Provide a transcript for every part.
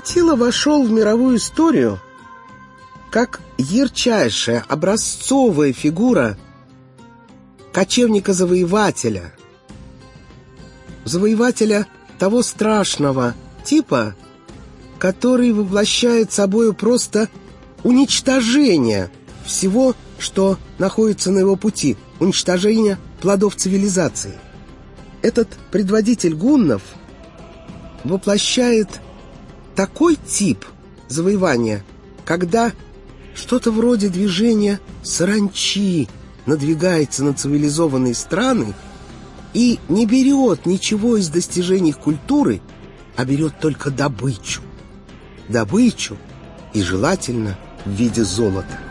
Атила вошел в мировую историю как ярчайшая образцовая фигура кочевника-завоевателя. Завоевателя того страшного типа, который воплощает собою просто уничтожение всего, что находится на его пути, уничтожение плодов цивилизации. Этот предводитель гуннов воплощает такой тип завоевания, когда что-то вроде движения саранчи надвигается на цивилизованные страны и не берет ничего из достижений культуры, а берет только добычу. Добычу и желательно в виде золота.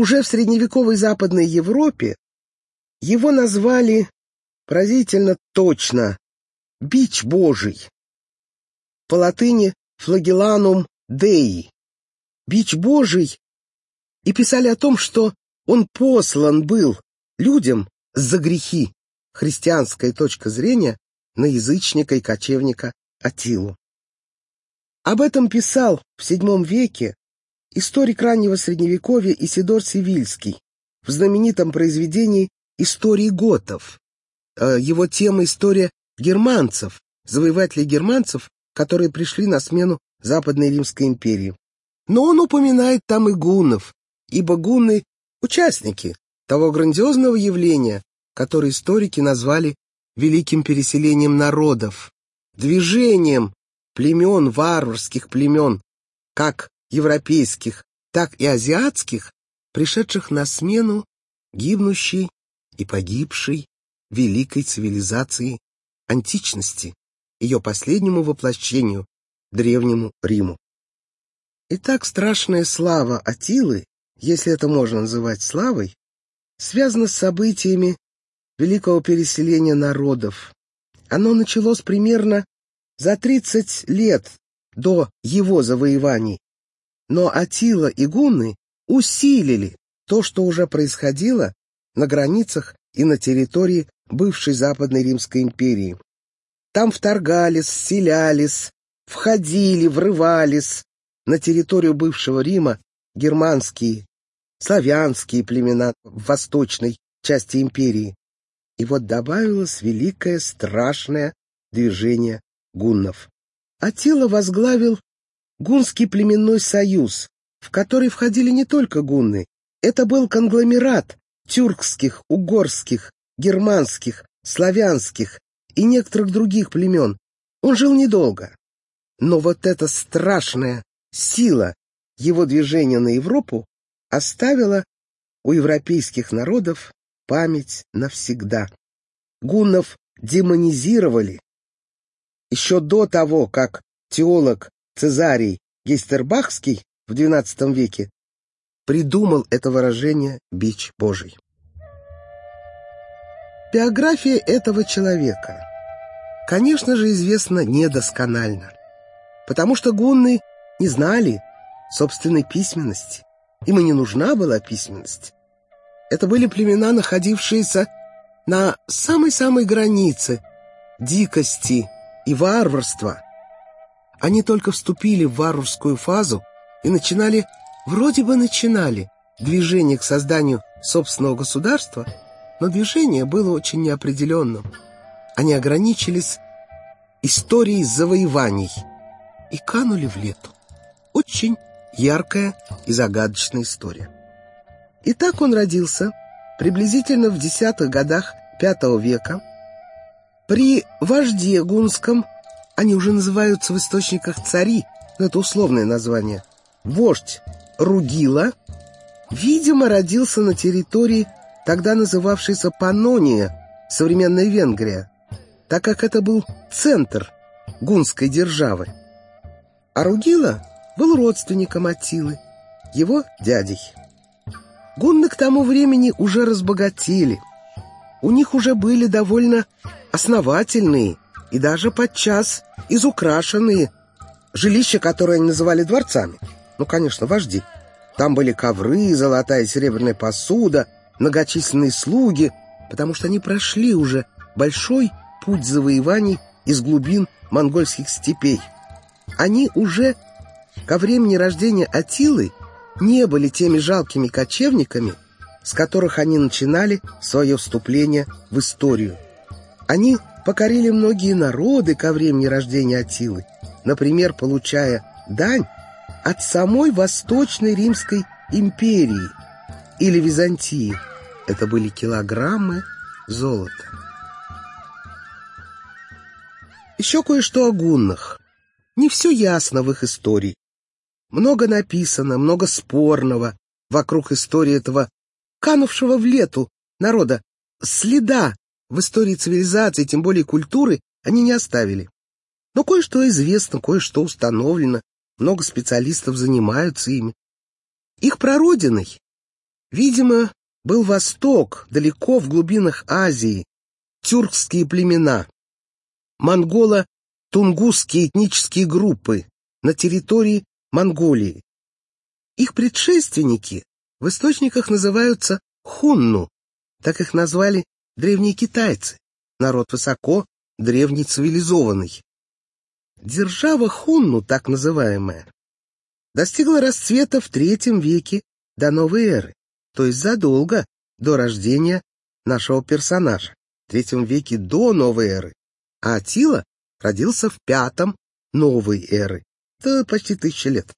Уже в средневековой Западной Европе его назвали поразительно точно «бич Божий». По латыни «флагеланум Деи» — «бич Божий» и писали о том, что он послан был людям за грехи, христианская точка зрения на язычника и кочевника Атилу. Об этом писал в VII веке историк раннего Средневековья Исидор Сивильский в знаменитом произведении «Истории готов». Э, его тема «История германцев», завоевателей германцев, которые пришли на смену Западной Римской империи. Но он упоминает там и гуннов, ибо гунны — участники того грандиозного явления, которое историки назвали великим переселением народов, движением племен, варварских племен, как европейских, так и азиатских, пришедших на смену гибнущей и погибшей великой цивилизации античности, ее последнему воплощению, Древнему Риму. Итак, страшная слава Атилы, если это можно называть славой, связана с событиями великого переселения народов. Оно началось примерно за 30 лет до его завоеваний но Атила и гунны усилили то, что уже происходило на границах и на территории бывшей Западной Римской империи. Там вторгались, селялись, входили, врывались на территорию бывшего Рима германские, славянские племена в восточной части империи. И вот добавилось великое страшное движение гуннов. Атила возглавил Гунский племенной союз, в который входили не только гунны. Это был конгломерат тюркских, угорских, германских, славянских и некоторых других племен. Он жил недолго. Но вот эта страшная сила его движения на Европу оставила у европейских народов память навсегда. Гуннов демонизировали. Еще до того, как теолог Цезарий Гейстербахский в XII веке придумал это выражение «бич Божий». Биография этого человека, конечно же, известна недосконально, потому что гунны не знали собственной письменности. Им и не нужна была письменность. Это были племена, находившиеся на самой-самой границе дикости и варварства – они только вступили в варварскую фазу и начинали, вроде бы начинали, движение к созданию собственного государства, но движение было очень неопределенным. Они ограничились историей завоеваний и канули в лету. Очень яркая и загадочная история. И так он родился приблизительно в десятых годах V века при вожде гунском они уже называются в источниках цари, но это условное название. Вождь Ругила, видимо, родился на территории, тогда называвшейся Панония, современная Венгрия, так как это был центр гунской державы. А Ругила был родственником Атилы, его дядей. Гунны к тому времени уже разбогатели. У них уже были довольно основательные и даже подчас изукрашенные жилища, которые они называли дворцами. Ну, конечно, вожди. Там были ковры, золотая и серебряная посуда, многочисленные слуги, потому что они прошли уже большой путь завоеваний из глубин монгольских степей. Они уже ко времени рождения Атилы не были теми жалкими кочевниками, с которых они начинали свое вступление в историю. Они покорили многие народы ко времени рождения Атилы, например, получая дань от самой Восточной Римской империи или Византии. Это были килограммы золота. Еще кое-что о гуннах. Не все ясно в их истории. Много написано, много спорного вокруг истории этого канувшего в лету народа. Следа в истории цивилизации, тем более культуры, они не оставили. Но кое-что известно, кое-что установлено, много специалистов занимаются ими. Их прародиной, видимо, был Восток, далеко в глубинах Азии, тюркские племена, монголо-тунгусские этнические группы на территории Монголии. Их предшественники в источниках называются хунну, так их назвали древние китайцы, народ высоко, древний цивилизованный. Держава хунну, так называемая, достигла расцвета в третьем веке до новой эры, то есть задолго до рождения нашего персонажа, в третьем веке до новой эры, а Атила родился в пятом новой эры, это почти тысяча лет.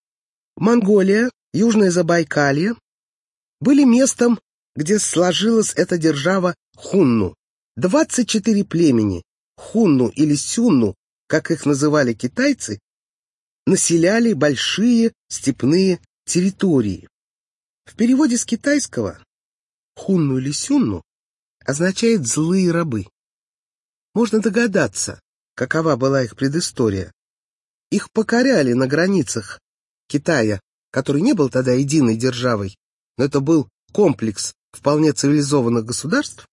Монголия, Южное Забайкалье были местом, где сложилась эта держава Хунну. 24 племени, Хунну или Сюнну, как их называли китайцы, населяли большие степные территории. В переводе с китайского «хунну» или «сюнну» означает «злые рабы». Можно догадаться, какова была их предыстория. Их покоряли на границах Китая, который не был тогда единой державой, но это был комплекс вполне цивилизованных государств.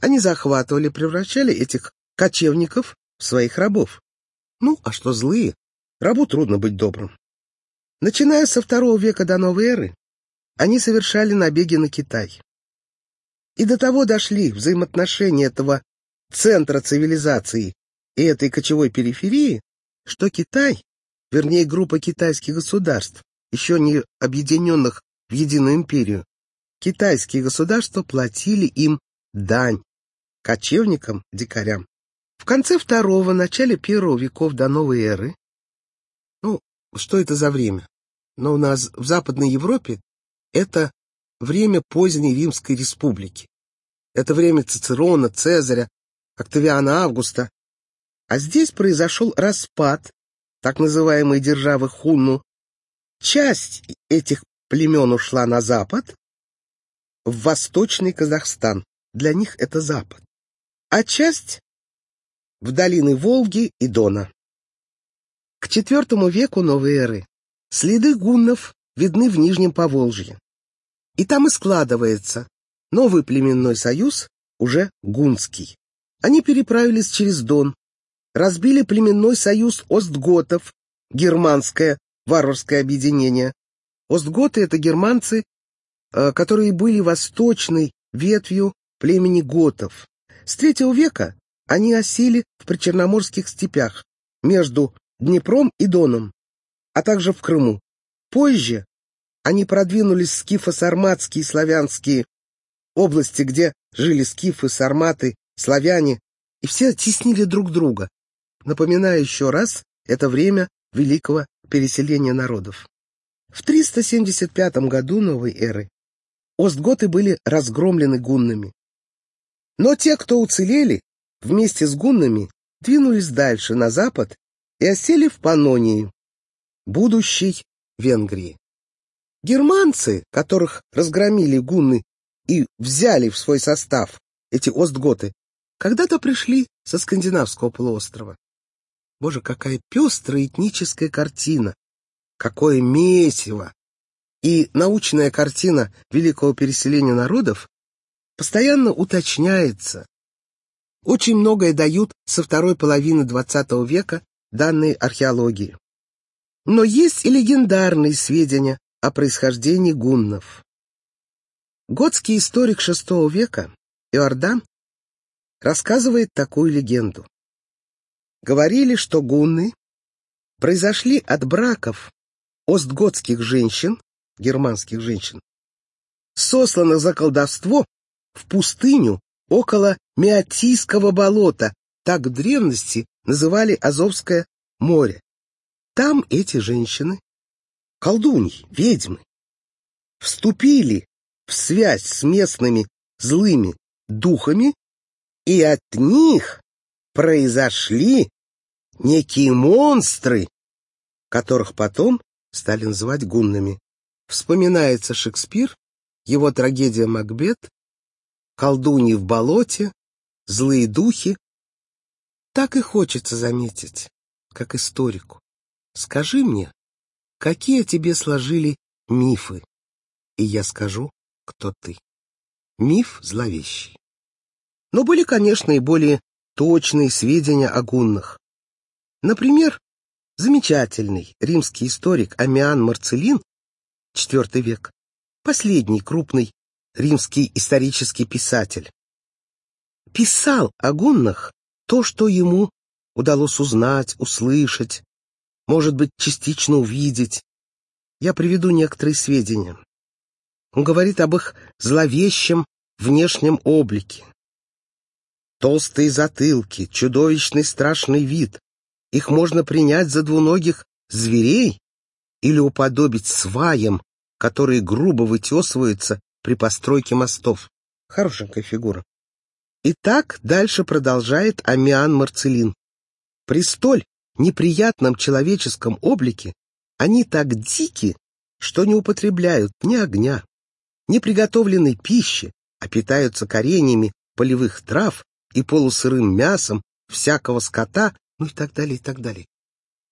Они захватывали, превращали этих кочевников в своих рабов. Ну, а что злые? Рабу трудно быть добрым. Начиная со второго века до новой эры, они совершали набеги на Китай. И до того дошли взаимоотношения этого центра цивилизации и этой кочевой периферии, что Китай, вернее группа китайских государств, еще не объединенных в единую империю, китайские государства платили им дань, кочевникам, дикарям. В конце второго, начале первого веков до новой эры, ну, что это за время? Но у нас в Западной Европе это время поздней Римской республики. Это время Цицерона, Цезаря, Октавиана Августа. А здесь произошел распад так называемой державы Хунну. Часть этих племен ушла на запад, Восточный Казахстан. Для них это Запад. А часть в долины Волги и Дона. К IV веку новой эры следы гуннов видны в Нижнем Поволжье. И там и складывается новый племенной союз, уже гунский. Они переправились через Дон, разбили племенной союз остготов, германское варварское объединение. Остготы — это германцы, которые были восточной ветвью племени готов. С третьего века они осели в причерноморских степях между Днепром и Доном, а также в Крыму. Позже они продвинулись скифо-сарматские и славянские области, где жили скифы, сарматы, славяне, и все теснили друг друга. Напоминаю еще раз, это время великого переселения народов. В 375 году новой эры остготы были разгромлены гуннами. Но те, кто уцелели, вместе с гуннами двинулись дальше, на запад, и осели в Панонии, будущей Венгрии. Германцы, которых разгромили гунны и взяли в свой состав эти остготы, когда-то пришли со скандинавского полуострова. Боже, какая пестрая этническая картина! Какое месиво! И научная картина великого переселения народов постоянно уточняется. Очень многое дают со второй половины XX века данные археологии. Но есть и легендарные сведения о происхождении гуннов. Готский историк VI века Иордан рассказывает такую легенду. Говорили, что гунны произошли от браков остготских женщин, германских женщин, сосланных за колдовство в пустыню около Меотийского болота, так в древности называли Азовское море. Там эти женщины, колдуньи, ведьмы, вступили в связь с местными злыми духами, и от них произошли некие монстры, которых потом стали называть гуннами. Вспоминается Шекспир, его трагедия «Макбет», колдуньи в болоте, злые духи. Так и хочется заметить, как историку. Скажи мне, какие тебе сложили мифы, и я скажу, кто ты. Миф зловещий. Но были, конечно, и более точные сведения о гуннах. Например, замечательный римский историк Амиан Марцелин, IV век, последний крупный римский исторический писатель, писал о гуннах то, что ему удалось узнать, услышать, может быть, частично увидеть. Я приведу некоторые сведения. Он говорит об их зловещем внешнем облике. Толстые затылки, чудовищный страшный вид. Их можно принять за двуногих зверей или уподобить сваям, которые грубо вытесываются при постройке мостов. Хорошенькая фигура. И так дальше продолжает Амиан Марцелин. При столь неприятном человеческом облике они так дики, что не употребляют ни огня, неприготовленной пищи, а питаются кореньями полевых трав и полусырым мясом всякого скота, ну и так далее, и так далее.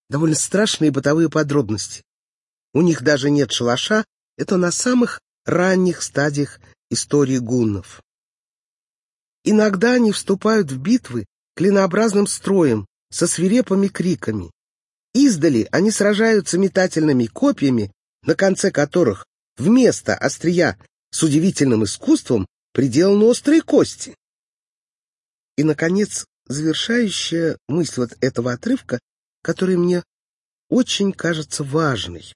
Довольно страшные бытовые подробности. У них даже нет шалаша, это на самых ранних стадиях истории гуннов. Иногда они вступают в битвы клинообразным строем со свирепыми криками. Издали они сражаются метательными копьями, на конце которых Вместо острия с удивительным искусством приделаны острые кости. И, наконец, завершающая мысль вот этого отрывка, который мне очень кажется важной.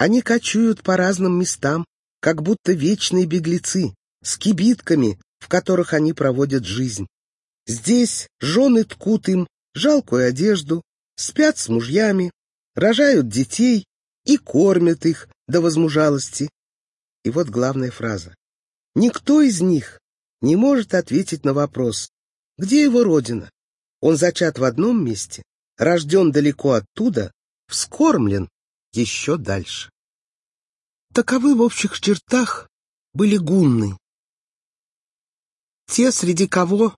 Они кочуют по разным местам, как будто вечные беглецы, с кибитками, в которых они проводят жизнь. Здесь жены ткут им жалкую одежду, спят с мужьями, рожают детей и кормят их до возмужалости. И вот главная фраза. Никто из них не может ответить на вопрос, где его родина. Он зачат в одном месте, рожден далеко оттуда, вскормлен еще дальше. Таковы в общих чертах были гунны. Те, среди кого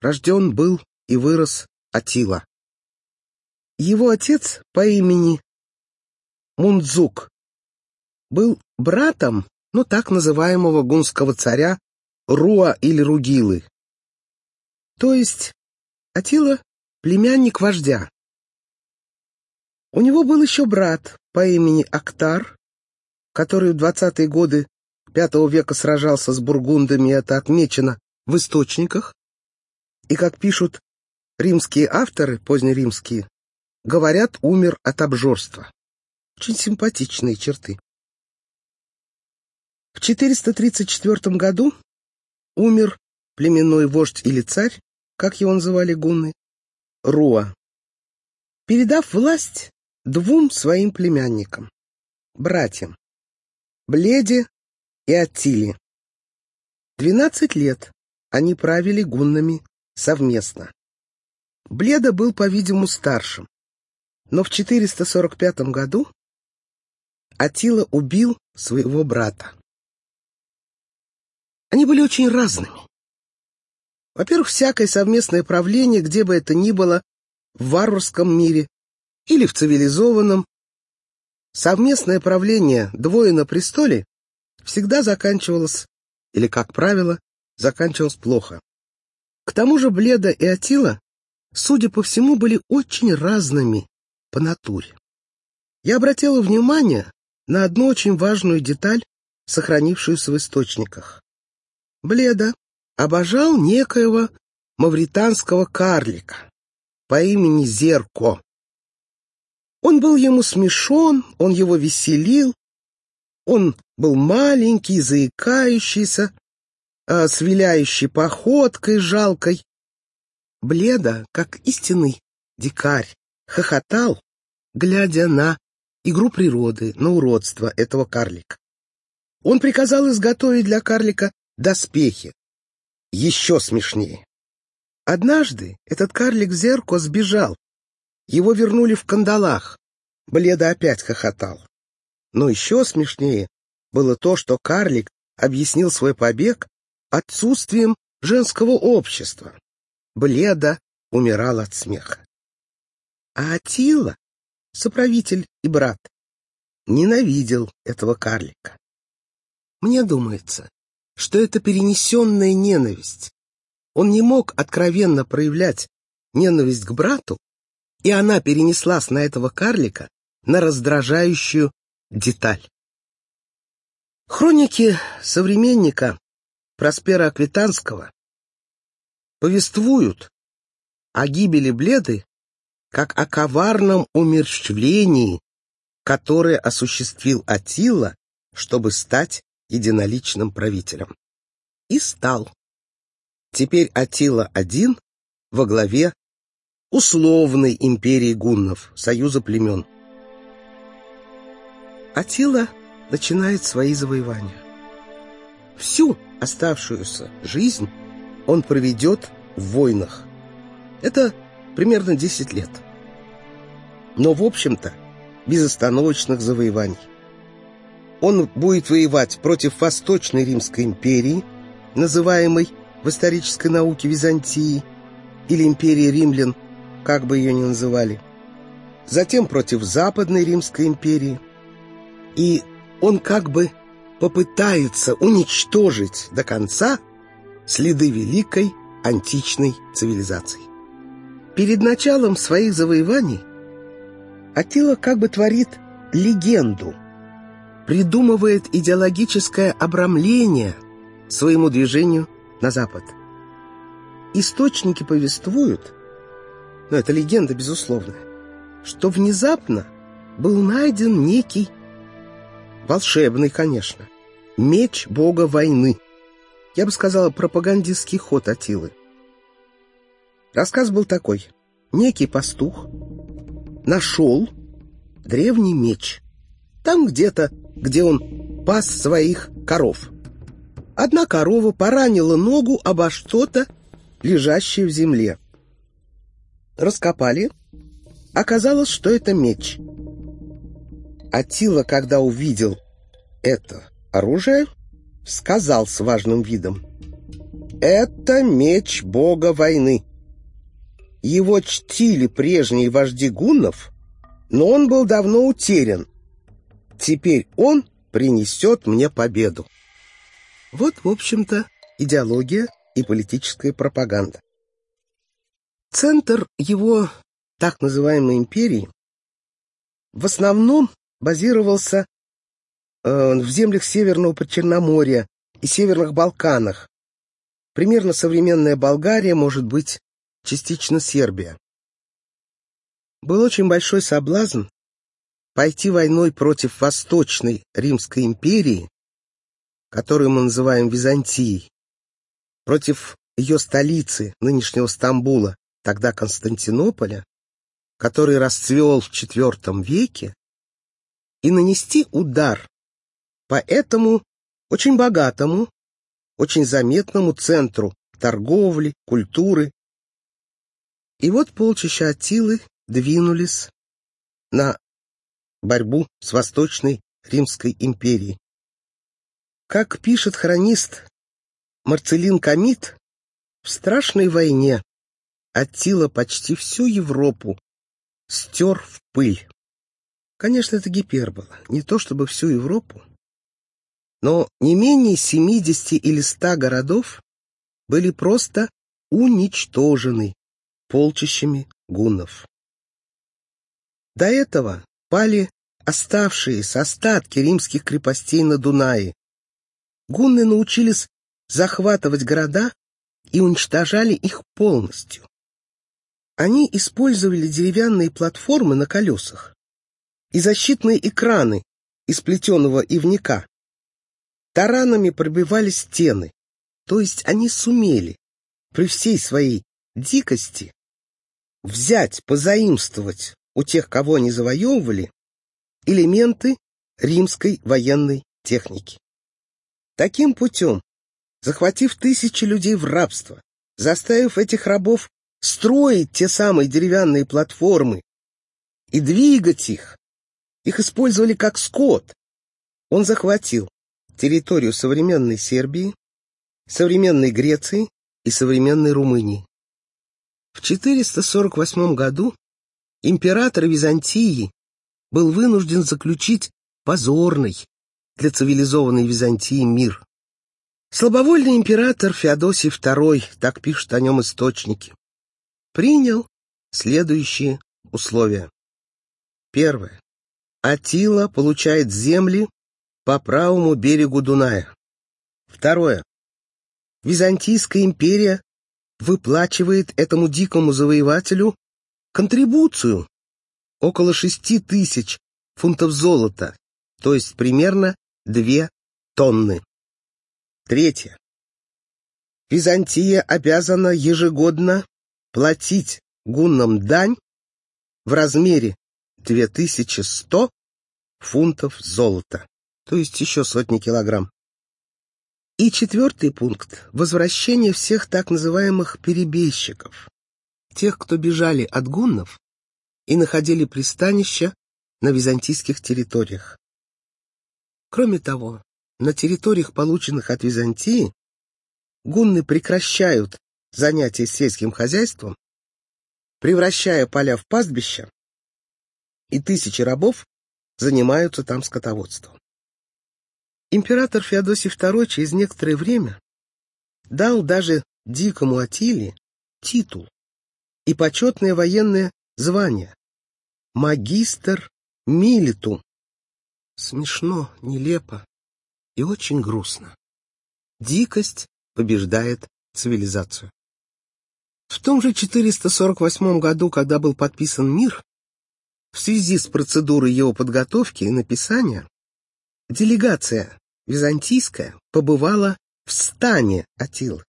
рожден был и вырос Атила. Его отец по имени Мундзук был братом, ну, так называемого гунского царя Руа или Ругилы. То есть Атила — племянник вождя. У него был еще брат по имени Актар, который в двадцатые годы V века сражался с бургундами, это отмечено в источниках. И, как пишут римские авторы, позднеримские, говорят, умер от обжорства. Очень симпатичные черты. В 434 году умер племенной вождь или царь, как его называли гунны, Руа, передав власть двум своим племянникам, братьям, Бледе и Аттиле. Двенадцать лет они правили гуннами совместно. Бледа был, по-видимому, старшим, но в 445 году Атила убил своего брата. Они были очень разными. Во-первых, всякое совместное правление, где бы это ни было, в варварском мире или в цивилизованном, совместное правление двое на престоле всегда заканчивалось, или, как правило, заканчивалось плохо. К тому же Бледа и Атила, судя по всему, были очень разными по натуре. Я обратила внимание на одну очень важную деталь сохранившуюся в источниках. Бледа обожал некоего мавританского карлика по имени Зерко. Он был ему смешон, он его веселил, он был маленький, заикающийся, а, с виляющей походкой жалкой. Бледа, как истинный дикарь, хохотал, глядя на игру природы, на уродство этого карлика. Он приказал изготовить для карлика доспехи. Еще смешнее. Однажды этот карлик Зерко сбежал. Его вернули в кандалах. Бледа опять хохотал. Но еще смешнее было то, что карлик объяснил свой побег отсутствием женского общества. Бледа умирал от смеха. А Атила, соправитель и брат, ненавидел этого карлика. Мне думается, что это перенесенная ненависть. Он не мог откровенно проявлять ненависть к брату, и она перенеслась на этого карлика на раздражающую деталь. Хроники современника Проспера Аквитанского повествуют о гибели Бледы как о коварном умерщвлении, которое осуществил Атила, чтобы стать единоличным правителем. И стал. Теперь Атила один во главе условной империи гуннов, союза племен. Атила начинает свои завоевания. Всю оставшуюся жизнь он проведет в войнах. Это примерно 10 лет. Но, в общем-то, безостановочных завоеваний. Он будет воевать против Восточной Римской империи, называемой в исторической науке Византии, или империи римлян, как бы ее ни называли. Затем против Западной Римской империи. И он как бы попытается уничтожить до конца следы великой античной цивилизации. Перед началом своих завоеваний Атила как бы творит легенду, придумывает идеологическое обрамление своему движению на запад. Источники повествуют, но это легенда безусловная, что внезапно был найден некий волшебный, конечно, Меч бога войны. Я бы сказала, пропагандистский ход Атилы. Рассказ был такой. Некий пастух нашел древний меч. Там где-то, где он пас своих коров. Одна корова поранила ногу обо что-то, лежащее в земле. Раскопали. Оказалось, что это меч. Атила, когда увидел это оружие, сказал с важным видом. «Это меч бога войны. Его чтили прежние вожди гуннов, но он был давно утерян. Теперь он принесет мне победу». Вот, в общем-то, идеология и политическая пропаганда. Центр его так называемой империи в основном базировался Э, в землях Северного Подчерноморья и Северных Балканах. Примерно современная Болгария, может быть, частично Сербия. Был очень большой соблазн пойти войной против Восточной Римской империи, которую мы называем Византией, против ее столицы, нынешнего Стамбула, тогда Константинополя, который расцвел в IV веке, и нанести удар по этому очень богатому, очень заметному центру торговли, культуры. И вот полчища Атилы двинулись на борьбу с Восточной Римской империей. Как пишет хронист Марцелин Камит, в страшной войне Аттила почти всю Европу стер в пыль. Конечно, это гипербола, не то чтобы всю Европу, но не менее 70 или 100 городов были просто уничтожены полчищами гуннов. До этого пали оставшиеся остатки римских крепостей на Дунае, гунны научились захватывать города и уничтожали их полностью. Они использовали деревянные платформы на колесах и защитные экраны из плетеного ивника. Таранами пробивали стены, то есть они сумели при всей своей дикости взять, позаимствовать у тех, кого они завоевывали, элементы римской военной техники. Таким путем, захватив тысячи людей в рабство, заставив этих рабов строить те самые деревянные платформы и двигать их, их использовали как скот, он захватил территорию современной Сербии, современной Греции и современной Румынии. В 448 году император Византии был вынужден заключить позорный для цивилизованной Византии мир. Слабовольный император Феодосий II, так пишут о нем источники, принял следующие условия. Первое. Атила получает земли по правому берегу Дуная. Второе. Византийская империя выплачивает этому дикому завоевателю контрибуцию около шести тысяч фунтов золота, то есть примерно две тонны. Третье. Византия обязана ежегодно платить гуннам дань в размере 2100 фунтов золота, то есть еще сотни килограмм. И четвертый пункт – возвращение всех так называемых перебежчиков, тех, кто бежали от гуннов и находили пристанище на византийских территориях. Кроме того, на территориях, полученных от Византии, гунны прекращают занятия сельским хозяйством, превращая поля в пастбища, и тысячи рабов занимаются там скотоводством. Император Феодосий II через некоторое время дал даже дикому Атиле титул и почетное военное звание — магистр милитум. Смешно, нелепо и очень грустно. Дикость побеждает цивилизацию. В том же 448 году, когда был подписан мир, в связи с процедурой его подготовки и написания, делегация византийская побывала в стане Атил.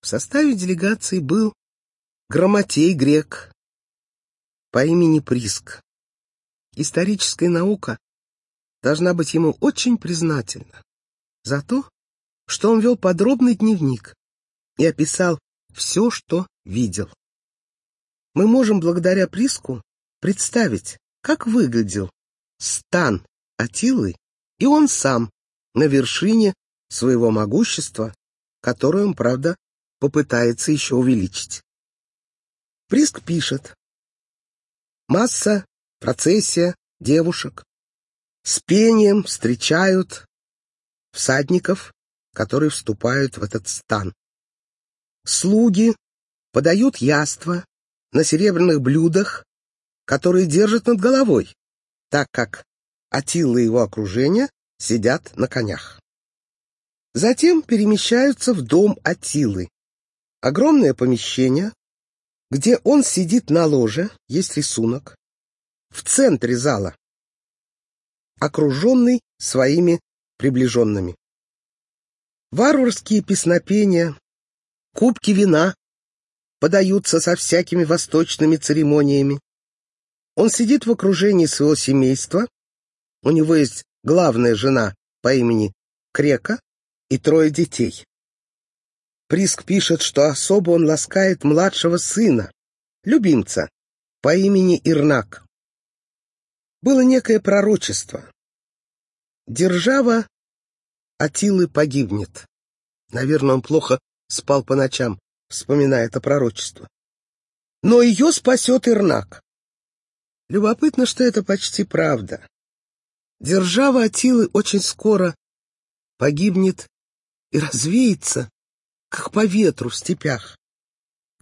В составе делегации был грамотей грек по имени Приск. Историческая наука должна быть ему очень признательна за то, что он вел подробный дневник и описал все, что видел. Мы можем благодаря Приску представить, как выглядел стан Атилы и он сам на вершине своего могущества, которое он, правда, попытается еще увеличить. Приск пишет. Масса, процессия, девушек с пением встречают всадников, которые вступают в этот стан. Слуги подают яства на серебряных блюдах, которые держат над головой, так как Атилла и его окружение сидят на конях. Затем перемещаются в дом Атилы. Огромное помещение, где он сидит на ложе, есть рисунок, в центре зала, окруженный своими приближенными. Варварские песнопения, кубки вина подаются со всякими восточными церемониями. Он сидит в окружении своего семейства, у него есть главная жена по имени Крека и трое детей. Приск пишет, что особо он ласкает младшего сына, любимца, по имени Ирнак. Было некое пророчество. Держава Атилы погибнет. Наверное, он плохо спал по ночам, вспоминая это пророчество. Но ее спасет Ирнак. Любопытно, что это почти правда. Держава Атилы очень скоро погибнет и развеется, как по ветру в степях.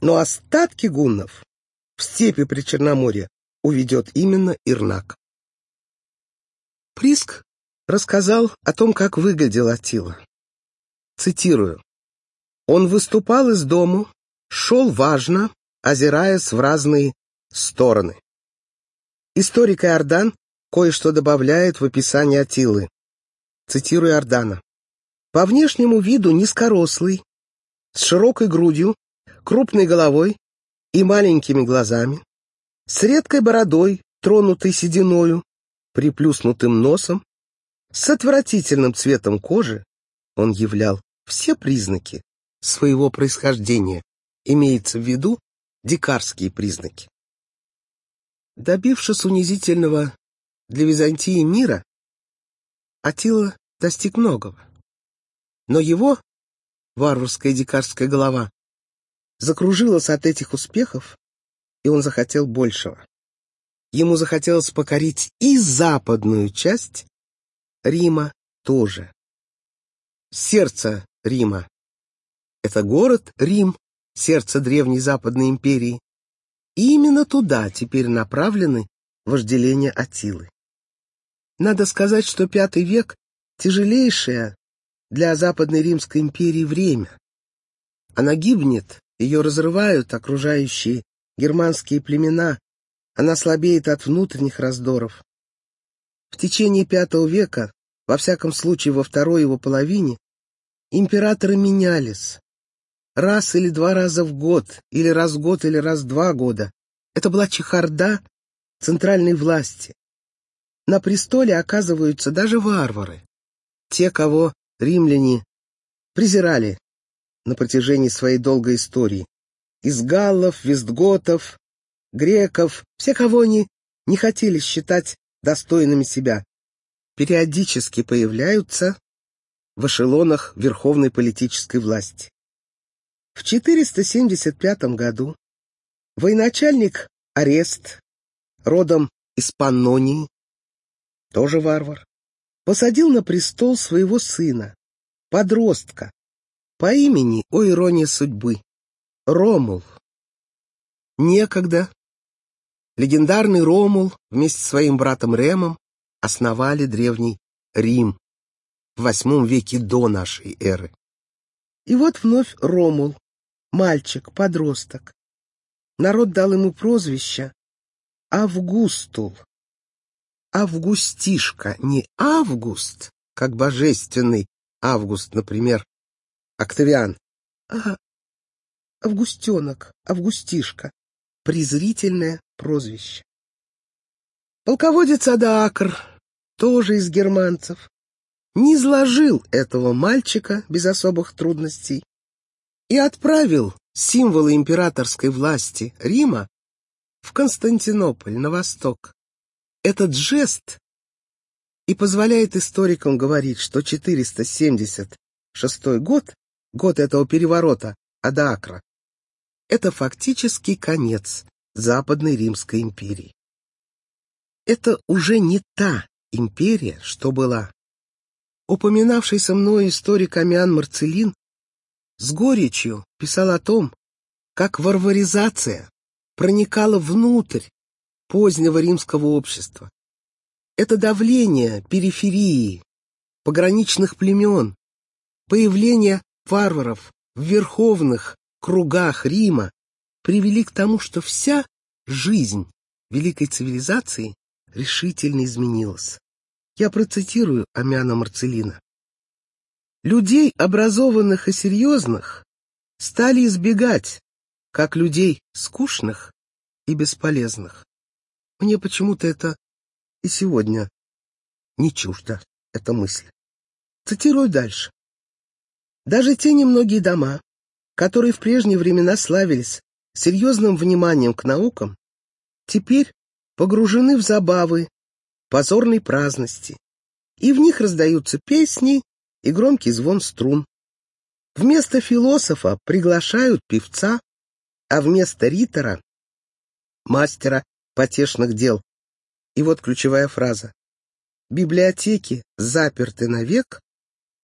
Но остатки гуннов в степи при Черноморье уведет именно Ирнак. Приск рассказал о том, как выглядел Атила. Цитирую. «Он выступал из дому, шел важно, озираясь в разные стороны». Историк Иордан кое-что добавляет в описание Атилы. Цитирую Иордана. «По внешнему виду низкорослый, с широкой грудью, крупной головой и маленькими глазами, с редкой бородой, тронутой сединою, приплюснутым носом, с отвратительным цветом кожи, он являл все признаки своего происхождения, имеется в виду дикарские признаки. Добившись унизительного для Византии мира, Атила достиг многого. Но его, варварская дикарская голова, закружилась от этих успехов, и он захотел большего. Ему захотелось покорить и западную часть Рима тоже. Сердце Рима. Это город Рим, сердце древней Западной империи. И именно туда теперь направлены вожделения Атилы. Надо сказать, что пятый век — тяжелейшее для Западной Римской империи время. Она гибнет, ее разрывают окружающие германские племена, она слабеет от внутренних раздоров. В течение V века, во всяком случае во второй его половине, императоры менялись. Раз или два раза в год, или раз в год, или раз в два года. Это была чехарда центральной власти. На престоле оказываются даже варвары. Те, кого римляне презирали на протяжении своей долгой истории. Из галлов, вестготов, греков, все, кого они не хотели считать достойными себя, периодически появляются в эшелонах верховной политической власти. В 475 году военачальник Арест, родом из Паннонии, тоже варвар, посадил на престол своего сына, подростка, по имени, о ирония судьбы, Ромул. Некогда Легендарный Ромул вместе с своим братом Ремом основали древний Рим в восьмом веке до нашей эры. И вот вновь Ромул, мальчик, подросток. Народ дал ему прозвище Августул. Августишка, не Август, как божественный Август, например, Октавиан, а Августенок, Августишка, презрительное прозвище. Полководец Адаакр, тоже из германцев, не изложил этого мальчика без особых трудностей и отправил символы императорской власти Рима в Константинополь, на восток. Этот жест и позволяет историкам говорить, что 476 год, год этого переворота Адаакра, это фактически конец Западной Римской империи. Это уже не та империя, что была. Упоминавшийся мной историк Амиан Марцелин с горечью писал о том, как варваризация проникала внутрь позднего римского общества. Это давление периферии, пограничных племен, появление варваров в верховных кругах Рима привели к тому, что вся жизнь великой цивилизации решительно изменилась. Я процитирую Амяна Марцелина. Людей, образованных и серьезных, стали избегать, как людей скучных и бесполезных. Мне почему-то это и сегодня не чуждо, эта мысль. Цитирую дальше. Даже те немногие дома, которые в прежние времена славились серьезным вниманием к наукам, теперь погружены в забавы, позорной праздности, и в них раздаются песни и громкий звон струн. Вместо философа приглашают певца, а вместо ритора — мастера потешных дел. И вот ключевая фраза. Библиотеки заперты навек,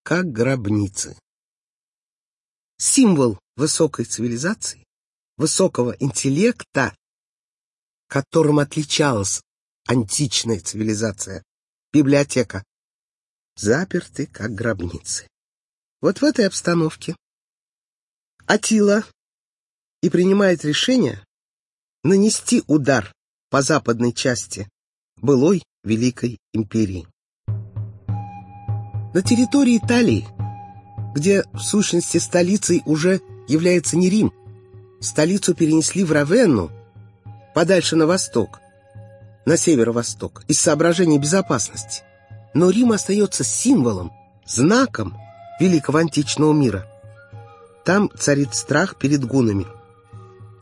как гробницы. Символ высокой цивилизации высокого интеллекта, которым отличалась античная цивилизация, библиотека. Заперты, как гробницы. Вот в этой обстановке Атила и принимает решение нанести удар по западной части былой Великой империи. На территории Италии, где в сущности столицей уже является не Рим, столицу перенесли в Равенну, подальше на восток, на северо-восток, из соображений безопасности. Но Рим остается символом, знаком великого античного мира. Там царит страх перед гунами.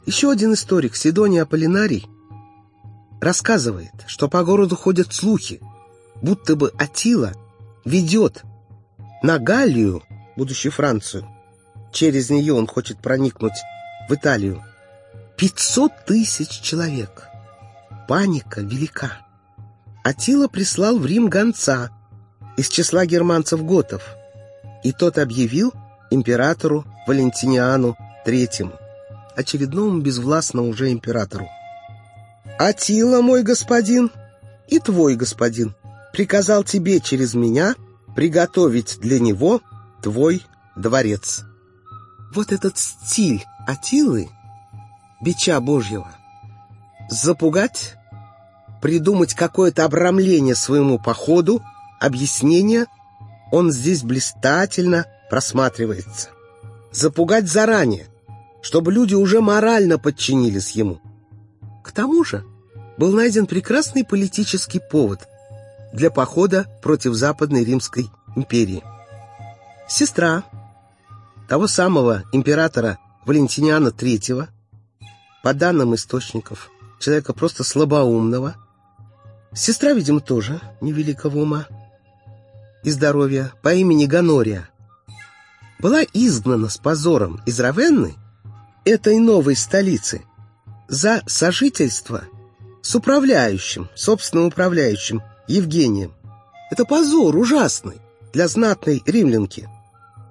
Еще один историк, Сидоний Аполлинарий, рассказывает, что по городу ходят слухи, будто бы Атила ведет на Галлию, будущую Францию. Через нее он хочет проникнуть в Италию. 500 тысяч человек. Паника велика. Атила прислал в Рим гонца из числа германцев-готов, и тот объявил императору Валентиниану III, очередному безвластному уже императору. «Атила, мой господин, и твой господин, приказал тебе через меня приготовить для него твой дворец». Вот этот стиль Атилы, бича Божьего, запугать, придумать какое-то обрамление своему походу, объяснение, он здесь блистательно просматривается. Запугать заранее, чтобы люди уже морально подчинились ему. К тому же был найден прекрасный политический повод для похода против Западной Римской империи. Сестра того самого императора Валентиниана III, по данным источников, человека просто слабоумного, сестра, видимо, тоже невеликого ума и здоровья, по имени Ганория, была изгнана с позором из Равенны, этой новой столицы, за сожительство с управляющим, собственным управляющим Евгением. Это позор ужасный для знатной римлянки.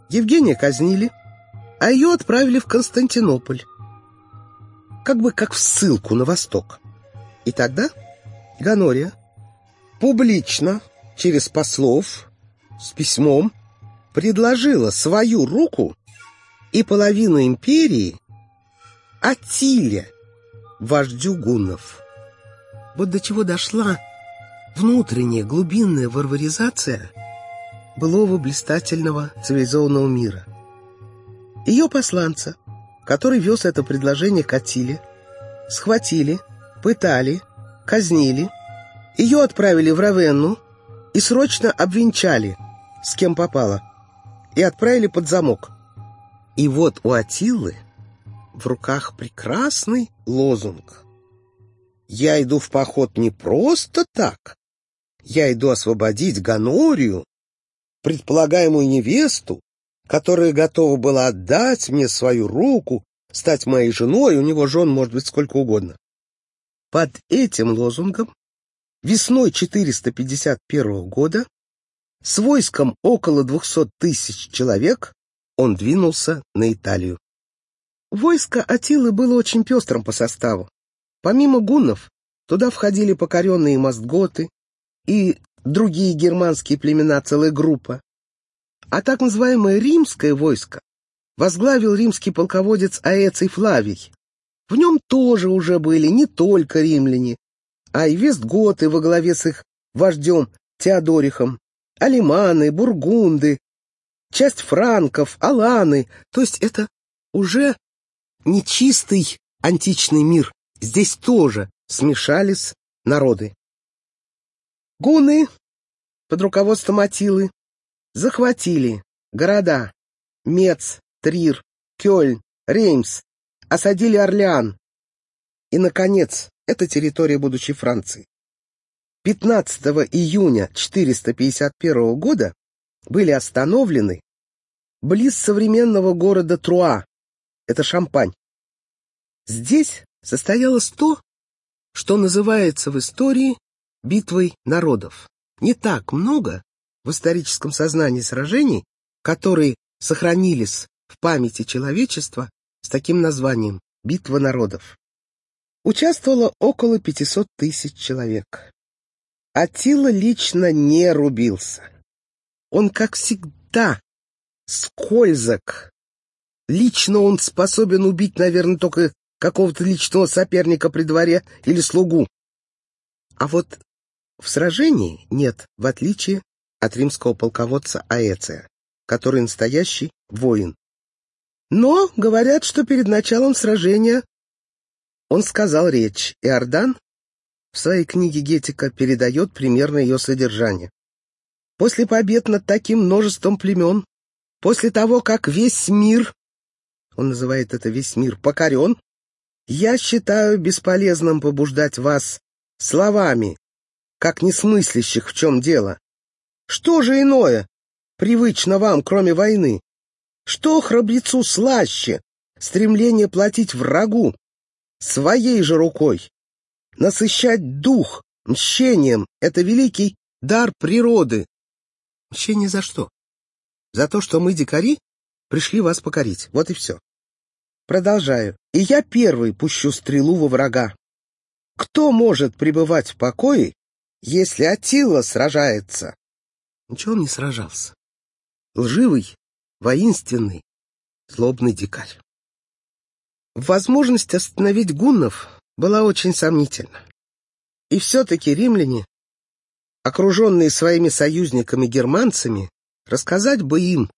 Евгения казнили, а ее отправили в Константинополь, как бы как в ссылку на восток. И тогда Ганория публично, через послов, с письмом, предложила свою руку и половину империи Атиле, вождю гуннов. Вот до чего дошла внутренняя глубинная варваризация былого блистательного цивилизованного мира. Ее посланца, который вез это предложение к Атиле, схватили, пытали, казнили, ее отправили в Равенну и срочно обвенчали, с кем попало – и отправили под замок. И вот у Атилы в руках прекрасный лозунг. «Я иду в поход не просто так. Я иду освободить Ганорию, предполагаемую невесту, которая готова была отдать мне свою руку, стать моей женой, у него жен может быть сколько угодно. Под этим лозунгом весной 451 года с войском около двухсот тысяч человек он двинулся на Италию. Войско Атилы было очень пестрым по составу. Помимо гуннов, туда входили покоренные мастготы и другие германские племена, целая группа. А так называемое римское войско возглавил римский полководец Аэций Флавий. В нем тоже уже были не только римляне, а и вестготы во главе с их вождем Теодорихом, алиманы, бургунды, часть франков, аланы. То есть это уже не чистый античный мир. Здесь тоже смешались народы. Гуны под руководством Атилы захватили города Мец, Трир, Кёльн, Реймс, осадили Орлеан. И, наконец, это территория будущей Франции. 15 июня 451 года были остановлены близ современного города Труа, это Шампань. Здесь состоялось то, что называется в истории битвой народов. Не так много в историческом сознании сражений, которые сохранились в памяти человечества с таким названием «Битва народов». Участвовало около 500 тысяч человек. Атила лично не рубился. Он, как всегда, скользок. Лично он способен убить, наверное, только какого-то личного соперника при дворе или слугу. А вот в сражении нет, в отличие от римского полководца Аэция, который настоящий воин. Но говорят, что перед началом сражения он сказал речь, и Ордан в своей книге Гетика передает примерно ее содержание. После побед над таким множеством племен, после того, как весь мир, он называет это весь мир, покорен, я считаю бесполезным побуждать вас словами, как несмыслящих в чем дело. Что же иное привычно вам, кроме войны? Что храбрецу слаще стремление платить врагу своей же рукой? Насыщать дух мщением — это великий дар природы. Мщение за что? За то, что мы, дикари, пришли вас покорить. Вот и все. Продолжаю. И я первый пущу стрелу во врага. Кто может пребывать в покое, если Атила сражается? Ничего он не сражался. Лживый, воинственный, злобный дикарь. Возможность остановить гуннов была очень сомнительна. И все-таки римляне, окруженные своими союзниками-германцами, рассказать бы им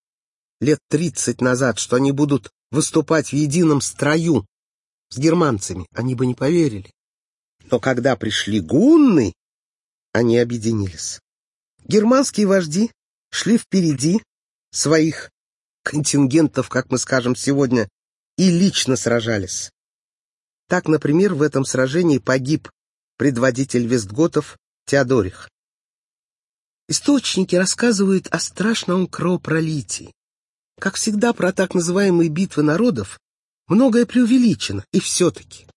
лет тридцать назад, что они будут выступать в едином строю с германцами, они бы не поверили. Но когда пришли гунны, они объединились. Германские вожди шли впереди своих контингентов, как мы скажем сегодня, и лично сражались. Так, например, в этом сражении погиб предводитель вестготов Теодорих. Источники рассказывают о страшном кровопролитии. Как всегда про так называемые битвы народов, многое преувеличено, и все-таки.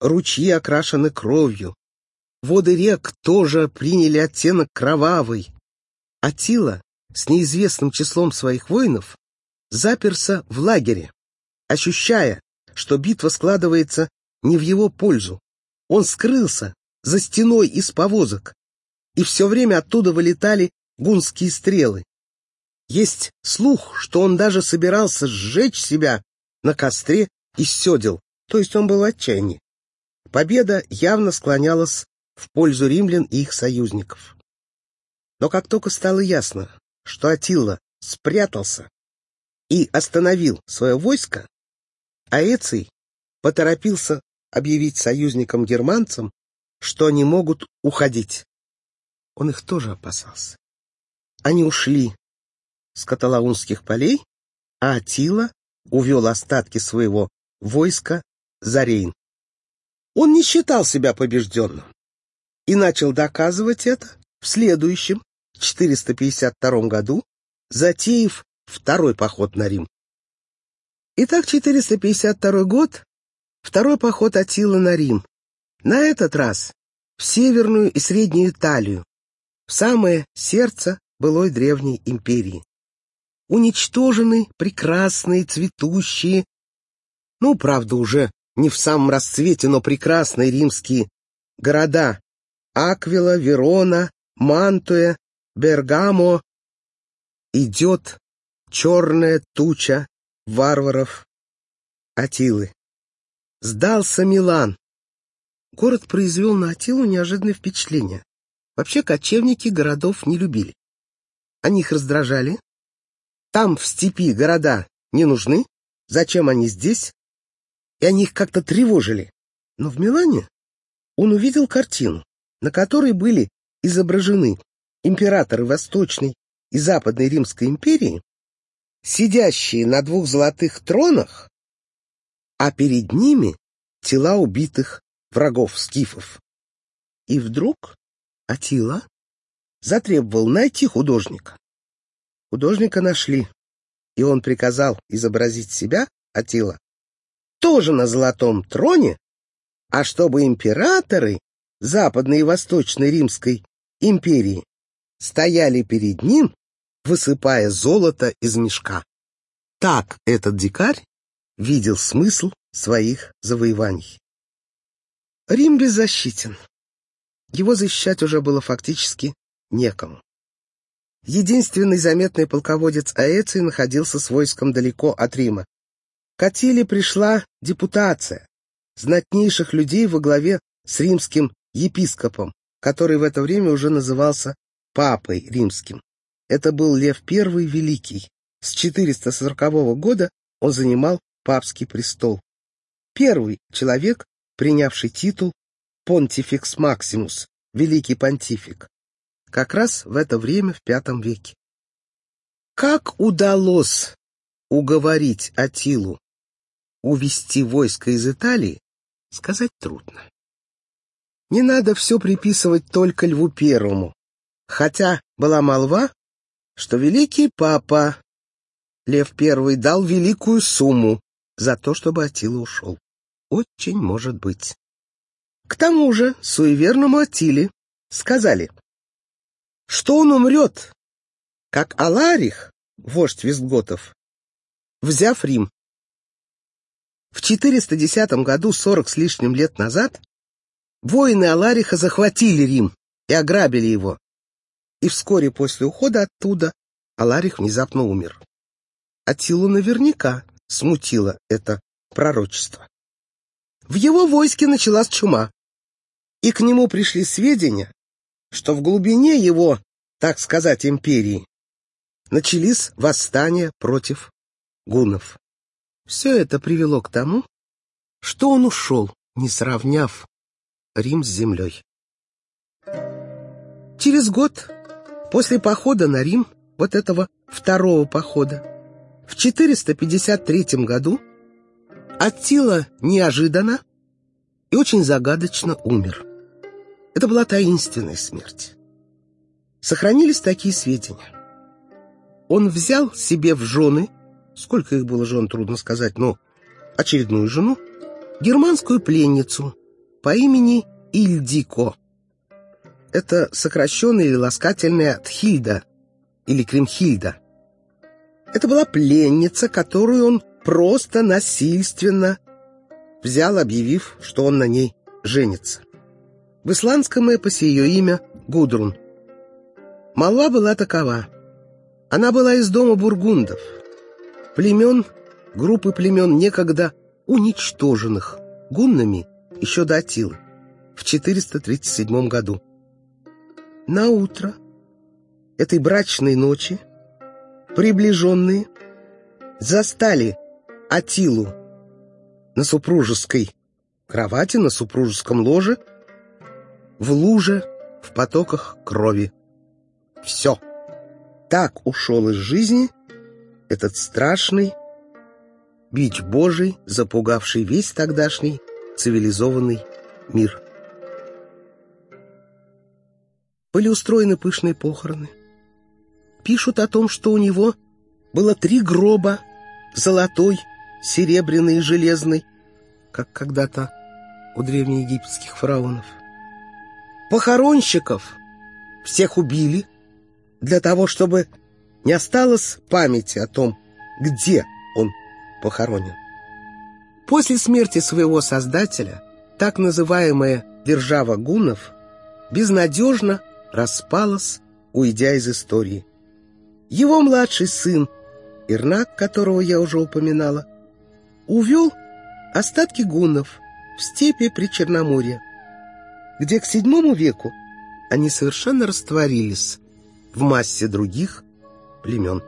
Ручьи окрашены кровью, воды рек тоже приняли оттенок кровавый. Атила с неизвестным числом своих воинов заперся в лагере, ощущая, что битва складывается не в его пользу. Он скрылся за стеной из повозок, и все время оттуда вылетали гунские стрелы. Есть слух, что он даже собирался сжечь себя на костре из седел, то есть он был в отчаянии. Победа явно склонялась в пользу римлян и их союзников. Но как только стало ясно, что Атилла спрятался и остановил свое войско, Аэций поторопился объявить союзникам-германцам, что они могут уходить. Он их тоже опасался. Они ушли с каталаунских полей, а Атила увел остатки своего войска за Рейн. Он не считал себя побежденным и начал доказывать это в следующем, 452 году, затеяв второй поход на Рим. Итак, 452 год, второй поход Атила на Рим. На этот раз в Северную и Среднюю Италию, в самое сердце былой древней империи уничтожены прекрасные, цветущие, ну, правда, уже не в самом расцвете, но прекрасные римские города Аквила, Верона, Мантуя, Бергамо. Идет черная туча варваров Атилы. Сдался Милан. Город произвел на Атилу неожиданное впечатление. Вообще кочевники городов не любили. Они их раздражали, там, в степи, города не нужны. Зачем они здесь? И они их как-то тревожили. Но в Милане он увидел картину, на которой были изображены императоры Восточной и Западной Римской империи, сидящие на двух золотых тронах, а перед ними тела убитых врагов скифов. И вдруг Атила затребовал найти художника. Художника нашли, и он приказал изобразить себя, Атила, тоже на золотом троне, а чтобы императоры Западной и Восточной Римской империи стояли перед ним, высыпая золото из мешка. Так этот дикарь видел смысл своих завоеваний. Рим беззащитен. Его защищать уже было фактически некому. единственный заметный полководец Аэций находился с войском далеко от Рима. К Атиле пришла депутация знатнейших людей во главе с римским епископом, который в это время уже назывался Папой Римским. Это был Лев I Великий. С 440 года он занимал папский престол. Первый человек, принявший титул Понтификс Максимус, Великий Понтифик, как раз в это время в V веке. Как удалось уговорить Атилу увести войско из Италии, сказать трудно. Не надо все приписывать только Льву Первому, хотя была молва, что великий папа Лев Первый дал великую сумму за то, чтобы Атила ушел. Очень может быть. К тому же суеверному Атиле сказали, что он умрет, как Аларих, вождь Вестготов, взяв Рим. В 410 году, сорок с лишним лет назад, Воины Алариха захватили Рим и ограбили его. И вскоре после ухода оттуда Аларих внезапно умер. Атилу наверняка смутило это пророчество. В его войске началась чума, и к нему пришли сведения, что в глубине его, так сказать, империи начались восстания против гуннов. Все это привело к тому, что он ушел, не сравняв Рим с землей. Через год, после похода на Рим, вот этого второго похода, в 453 году Аттила неожиданно и очень загадочно умер. Это была таинственная смерть. Сохранились такие сведения. Он взял себе в жены, сколько их было жен, трудно сказать, но очередную жену, германскую пленницу, по имени Ильдико. Это сокращенное или ласкательное от Хильда или Кримхильда. Это была пленница, которую он просто насильственно взял, объявив, что он на ней женится. В исландском эпосе ее имя Гудрун. Молва была такова. Она была из дома бургундов, племен, группы племен некогда уничтоженных гуннами еще до Атилы, в 437 году. На утро этой брачной ночи приближенные застали Атилу на супружеской кровати, на супружеском ложе, в луже, в потоках крови. Все. Так ушел из жизни этот страшный бич Божий, запугавший весь тогдашний цивилизованный мир. Были устроены пышные похороны. Пишут о том, что у него было три гроба, золотой, серебряный и железный, как когда-то у древнеегипетских фараонов. Похоронщиков всех убили для того, чтобы не осталось памяти о том, где он похоронен. После смерти своего создателя так называемая держава гуннов безнадежно распалась, уйдя из истории. Его младший сын, Ирнак, которого я уже упоминала, увел остатки гуннов в степи при Черноморье, где к VII веку они совершенно растворились в массе других племен.